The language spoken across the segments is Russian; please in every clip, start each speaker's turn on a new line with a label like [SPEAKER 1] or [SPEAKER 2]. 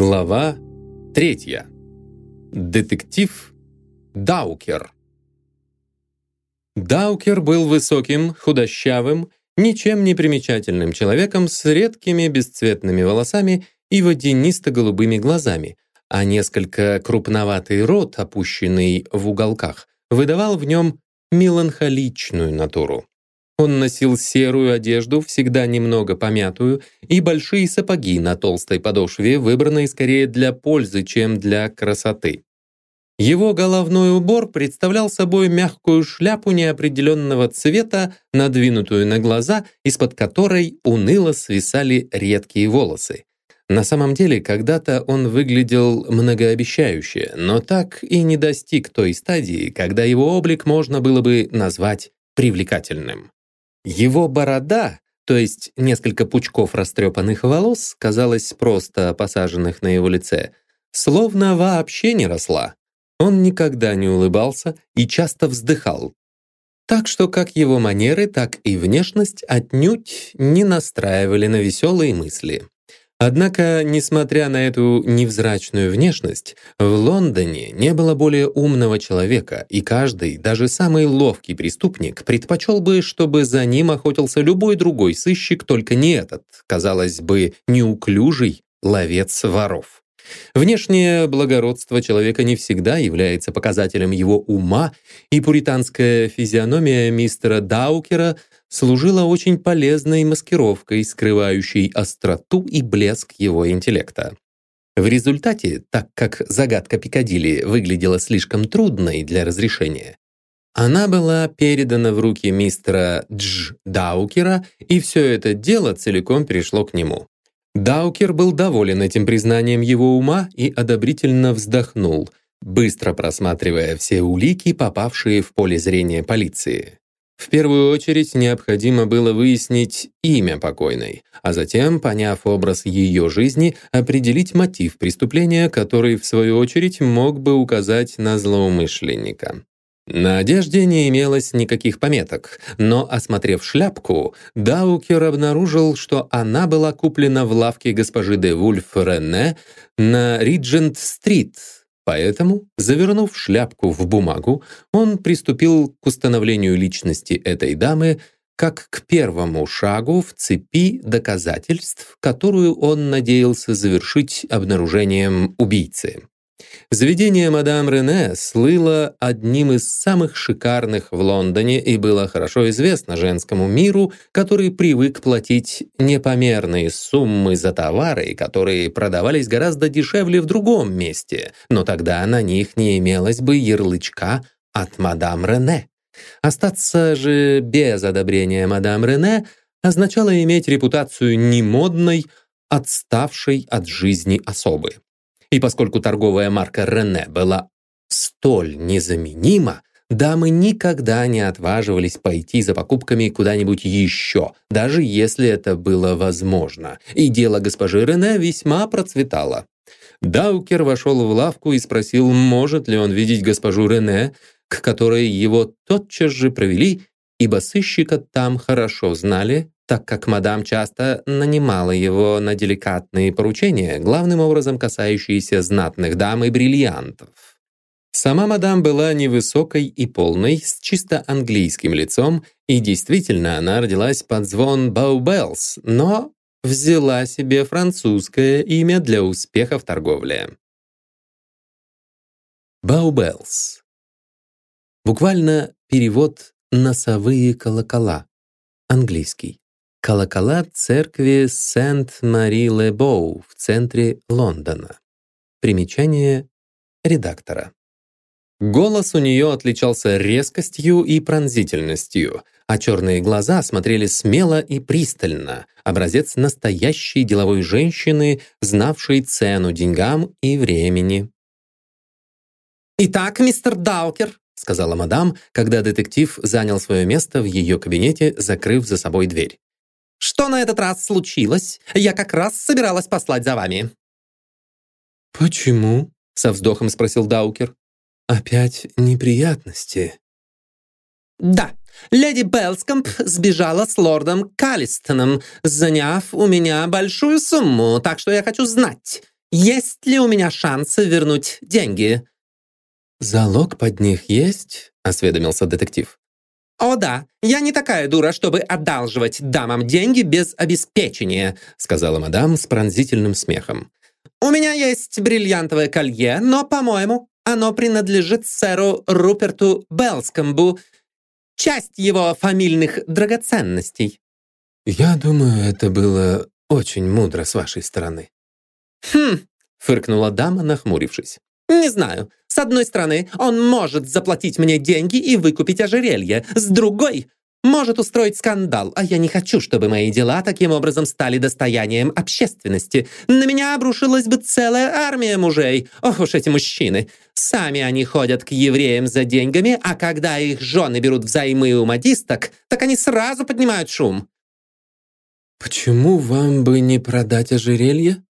[SPEAKER 1] Глава третья. Детектив Даукер. Даукер был высоким, худощавым, ничем не примечательным человеком с редкими бесцветными волосами и водянисто-голубыми глазами, а несколько крупноватый рот, опущенный в уголках, выдавал в нем меланхоличную натуру. Он носил серую одежду, всегда немного помятую, и большие сапоги на толстой подошве, выбранные скорее для пользы, чем для красоты. Его головной убор представлял собой мягкую шляпу неопределенного цвета, надвинутую на глаза, из-под которой уныло свисали редкие волосы. На самом деле, когда-то он выглядел многообещающе, но так и не достиг той стадии, когда его облик можно было бы назвать привлекательным. Его борода, то есть несколько пучков растрепанных волос, казалось, просто посаженных на его лице, словно вообще не росла. Он никогда не улыбался и часто вздыхал. Так что как его манеры, так и внешность отнюдь не настраивали на веселые мысли. Однако, несмотря на эту невзрачную внешность, в Лондоне не было более умного человека, и каждый, даже самый ловкий преступник, предпочел бы, чтобы за ним охотился любой другой сыщик, только не этот, казалось бы, неуклюжий ловец воров. Внешнее благородство человека не всегда является показателем его ума, и пуританская физиономия мистера Даукера служила очень полезной маскировкой, скрывающей остроту и блеск его интеллекта. В результате, так как загадка Пикадилли выглядела слишком трудной для разрешения, она была передана в руки мистера Дж. Даукера, и все это дело целиком перешло к нему. Даукер был доволен этим признанием его ума и одобрительно вздохнул, быстро просматривая все улики, попавшие в поле зрения полиции. В первую очередь необходимо было выяснить имя покойной, а затем, поняв образ ее жизни, определить мотив преступления, который, в свою очередь, мог бы указать на злоумышленника. На одежде не имелось никаких пометок, но, осмотрев шляпку, Даукер обнаружил, что она была куплена в лавке госпожи де Вульф Рене на Риджент-стрит, Поэтому, завернув шляпку в бумагу, он приступил к установлению личности этой дамы как к первому шагу в цепи доказательств, которую он надеялся завершить обнаружением убийцы. Заведение мадам Рене слыло одним из самых шикарных в Лондоне и было хорошо известно женскому миру, который привык платить непомерные суммы за товары, которые продавались гораздо дешевле в другом месте, но тогда на них не имелось бы ярлычка от мадам Рене. Остаться же без одобрения мадам Рене означало иметь репутацию немодной, отставшей от жизни особы. И поскольку торговая марка Рене была столь незаменима, дамы никогда не отваживались пойти за покупками куда-нибудь еще, даже если это было возможно. И дело госпожи Рене весьма процветало. Даукер вошел в лавку и спросил, может ли он видеть госпожу Рене, к которой его тотчас же провели, ибо сыщика там хорошо знали, так как мадам часто нанимала его на деликатные поручения, главным образом касающиеся знатных дам и бриллиантов. Сама мадам была невысокой и полной, с чисто английским лицом, и действительно она родилась под звон Баубелс, но взяла себе французское имя для успеха в торговле. Баубелс. Буквально перевод «носовые колокола», английский колокола церкви Сент-Мари-Ле-Боу в центре Лондона. Примечание редактора. Голос у нее отличался резкостью и пронзительностью, а черные глаза смотрели смело и пристально, образец настоящей деловой женщины, знавшей цену деньгам и времени.
[SPEAKER 2] «Итак, мистер Даукер», — сказала мадам, когда детектив занял свое место в ее кабинете, закрыв за собой дверь. Что на этот раз случилось? Я как раз собиралась послать за вами».
[SPEAKER 1] «Почему?» — со вздохом спросил Даукер. «Опять неприятности?»
[SPEAKER 2] «Да, леди Белскомп сбежала с лордом Калистоном, заняв у меня большую сумму, так что я хочу знать, есть ли у меня шансы вернуть деньги?»
[SPEAKER 1] «Залог под них есть?» — осведомился детектив.
[SPEAKER 2] «О да, я не такая дура, чтобы одалживать дамам деньги без обеспечения»,
[SPEAKER 1] сказала мадам с пронзительным смехом.
[SPEAKER 2] «У меня есть бриллиантовое колье, но, по-моему, оно принадлежит сэру Руперту Белскомбу, часть его фамильных драгоценностей».
[SPEAKER 1] «Я думаю, это было очень мудро с вашей стороны».
[SPEAKER 2] «Хм», — фыркнула дама, нахмурившись. «Не знаю. Одной стороны, он может заплатить мне деньги и выкупить ожерелье. С другой, может устроить скандал, а я не хочу, чтобы мои дела таким образом стали достоянием общественности. На меня обрушилась бы целая армия мужей. Ох уж эти мужчины. Сами они ходят к евреям за деньгами, а когда их жены берут взаймы у модисток, так они сразу поднимают шум.
[SPEAKER 1] «Почему вам бы не продать ожерелье?»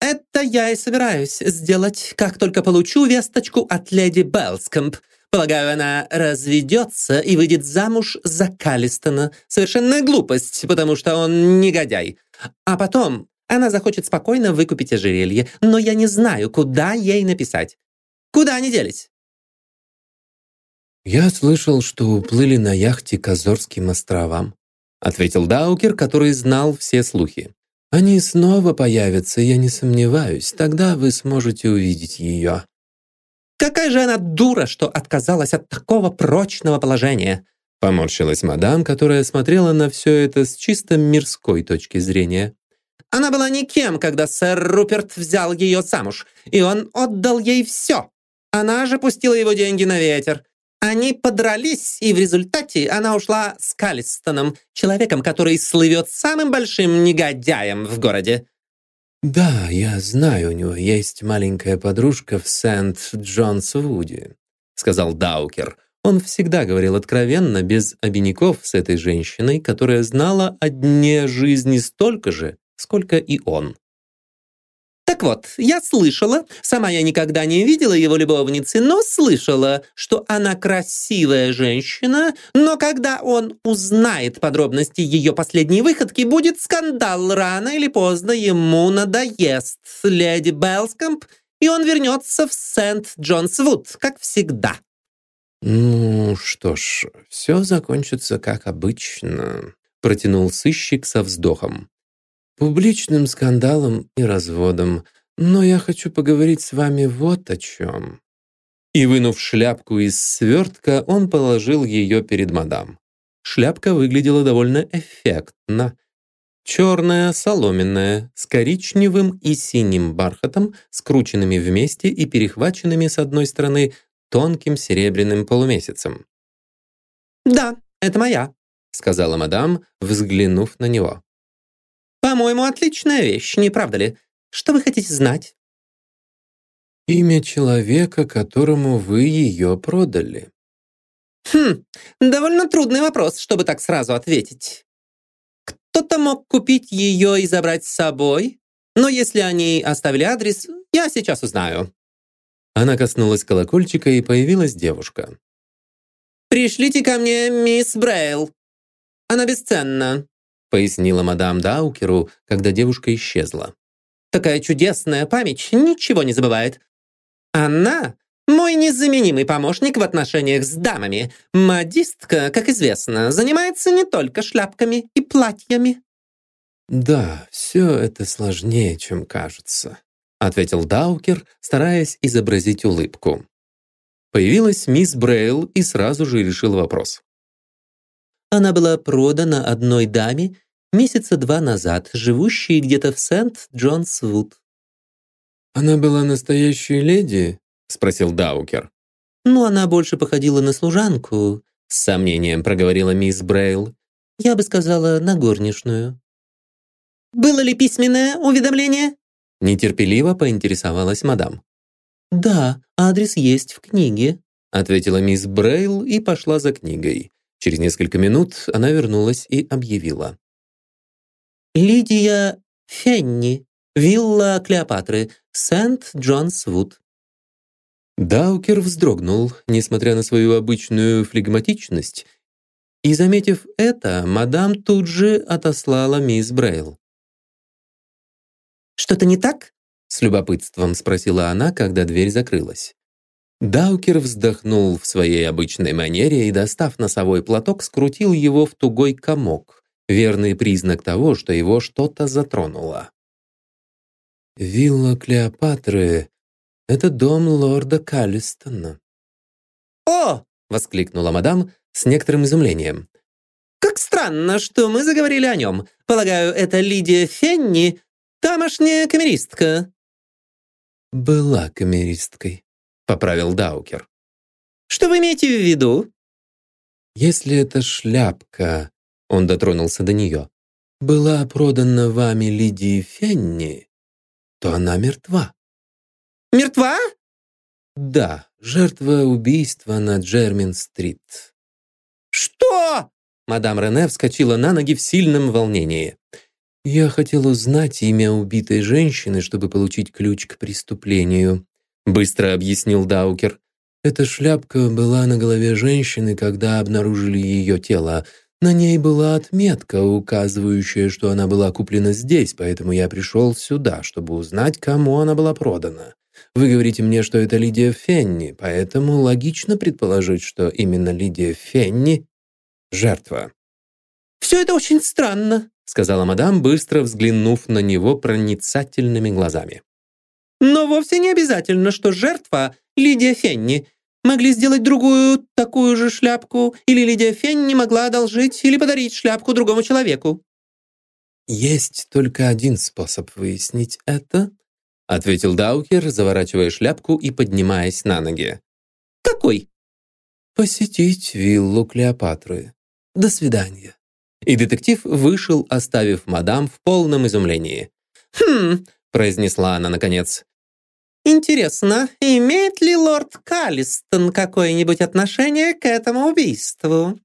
[SPEAKER 2] Это я и собираюсь сделать, как только получу весточку от леди Белскомп. Полагаю, она разведется и выйдет замуж за Калистона. Совершенная глупость, потому что он негодяй. А потом она захочет спокойно выкупить ожерелье, но я не знаю, куда ей написать. Куда они делись?
[SPEAKER 1] «Я слышал, что уплыли на яхте к Азорским островам», ответил Даукер, который знал все слухи. Они снова появятся, я не сомневаюсь. Тогда вы сможете увидеть ее».
[SPEAKER 2] «Какая же она дура, что отказалась от такого прочного положения!»
[SPEAKER 1] Поморщилась мадам, которая смотрела на все это с чисто мирской точки зрения.
[SPEAKER 2] «Она была никем, когда сэр Руперт взял ее замуж, и он отдал ей все. Она же пустила его деньги на ветер. Они подрались, и в результате она ушла с Калистоном, человеком, который слывет самым большим негодяем в городе.
[SPEAKER 1] «Да, я знаю, у него есть маленькая подружка в Сент-Джонс-Вуде», сказал Даукер. Он всегда говорил откровенно, без обиняков с этой женщиной, которая знала о дне жизни столько же, сколько и он.
[SPEAKER 2] Так вот, я слышала, сама я никогда не видела его любовницы, но слышала, что она красивая женщина, но когда он узнает подробности ее последней выходки, будет скандал. Рано или поздно ему надоест леди Белскомп, и он вернется в Сент-Джонс-Вуд, как всегда.
[SPEAKER 1] «Ну что ж, все закончится как обычно», протянул сыщик со вздохом публичным скандалом и разводом, но я хочу поговорить с вами вот о чем». И, вынув шляпку из свертка, он положил ее перед мадам. Шляпка выглядела довольно эффектно. Черная, соломенная, с коричневым и синим бархатом, скрученными вместе и перехваченными с одной стороны тонким серебряным полумесяцем.
[SPEAKER 2] «Да, это моя», —
[SPEAKER 1] сказала мадам, взглянув на него.
[SPEAKER 2] По-моему, отличная вещь, не правда ли? Что вы хотите знать?»
[SPEAKER 1] «Имя человека, которому вы ее продали».
[SPEAKER 2] «Хм, довольно трудный вопрос, чтобы так сразу ответить. Кто-то мог купить ее и забрать с собой, но если они оставили адрес, я сейчас узнаю».
[SPEAKER 1] Она коснулась колокольчика, и появилась девушка.
[SPEAKER 2] «Пришлите ко мне мисс Брейл. Она бесценна
[SPEAKER 1] пояснила мадам Даукеру, когда девушка исчезла.
[SPEAKER 2] «Такая чудесная память ничего не забывает. Она мой незаменимый помощник в отношениях с дамами. Модистка, как известно, занимается не только шляпками и платьями».
[SPEAKER 1] «Да, все это сложнее, чем кажется», ответил Даукер, стараясь изобразить улыбку. Появилась мисс Брейл и сразу же решил вопрос.
[SPEAKER 2] Она была продана одной даме месяца два назад, живущей где-то в Сент-Джонс-Вуд.
[SPEAKER 1] «Она была настоящей леди?» — спросил Даукер.
[SPEAKER 2] «Ну, она больше походила на служанку», — с сомнением проговорила мисс Брейл. «Я бы сказала, на горничную». «Было ли письменное уведомление?»
[SPEAKER 1] Нетерпеливо поинтересовалась мадам.
[SPEAKER 2] «Да, адрес есть в книге», —
[SPEAKER 1] ответила мисс Брейл и пошла за книгой. Через несколько минут она вернулась и объявила.
[SPEAKER 2] «Лидия Фенни, вилла Клеопатры, Сент-Джонс-Вуд».
[SPEAKER 1] Даукер вздрогнул, несмотря на свою обычную флегматичность, и, заметив это, мадам тут же отослала мисс Брейл.
[SPEAKER 2] «Что-то не так?»
[SPEAKER 1] С любопытством спросила она, когда дверь закрылась. Даукер вздохнул в своей обычной манере и, достав носовой платок, скрутил его в тугой комок, верный признак того, что его что-то затронуло. «Вилла Клеопатры — это дом лорда Каллистона».
[SPEAKER 2] «О!» — воскликнула мадам с некоторым изумлением. «Как странно, что мы заговорили о нем. Полагаю, это Лидия Фенни, тамошняя камеристка».
[SPEAKER 1] «Была камеристкой», — поправил Даукер.
[SPEAKER 2] «Что вы имеете в виду?»
[SPEAKER 1] «Если эта шляпка...» — он дотронулся до нее. «Была продана вами Лидии Фенни, то она мертва».
[SPEAKER 2] «Мертва?»
[SPEAKER 1] «Да, жертва убийства на Джермин-стрит».
[SPEAKER 2] «Что?»
[SPEAKER 1] Мадам Рене вскочила на ноги в сильном волнении. «Я хотел узнать имя убитой женщины, чтобы получить ключ к преступлению», быстро объяснил Даукер. «Эта шляпка была на голове женщины, когда обнаружили ее тело. На ней была отметка, указывающая, что она была куплена здесь, поэтому я пришел сюда, чтобы узнать, кому она была продана. Вы говорите мне, что это Лидия Фенни, поэтому логично предположить, что именно Лидия Фенни — жертва».
[SPEAKER 2] «Все это очень странно»,
[SPEAKER 1] сказала мадам, быстро взглянув на него проницательными глазами.
[SPEAKER 2] «Но вовсе не обязательно, что жертва — Лидия Фенни. Могли сделать другую такую же шляпку, или Лидия Фенни могла одолжить или подарить шляпку другому человеку».
[SPEAKER 1] «Есть только один способ выяснить это», — ответил Даукер, заворачивая шляпку и поднимаясь на ноги.
[SPEAKER 2] «Какой?»
[SPEAKER 1] «Посетить виллу Клеопатры. До свидания». И детектив вышел, оставив мадам в полном изумлении.
[SPEAKER 2] «Хм», —
[SPEAKER 1] произнесла она наконец.
[SPEAKER 2] «Интересно, имеет ли лорд Каллистон какое-нибудь отношение к этому убийству?»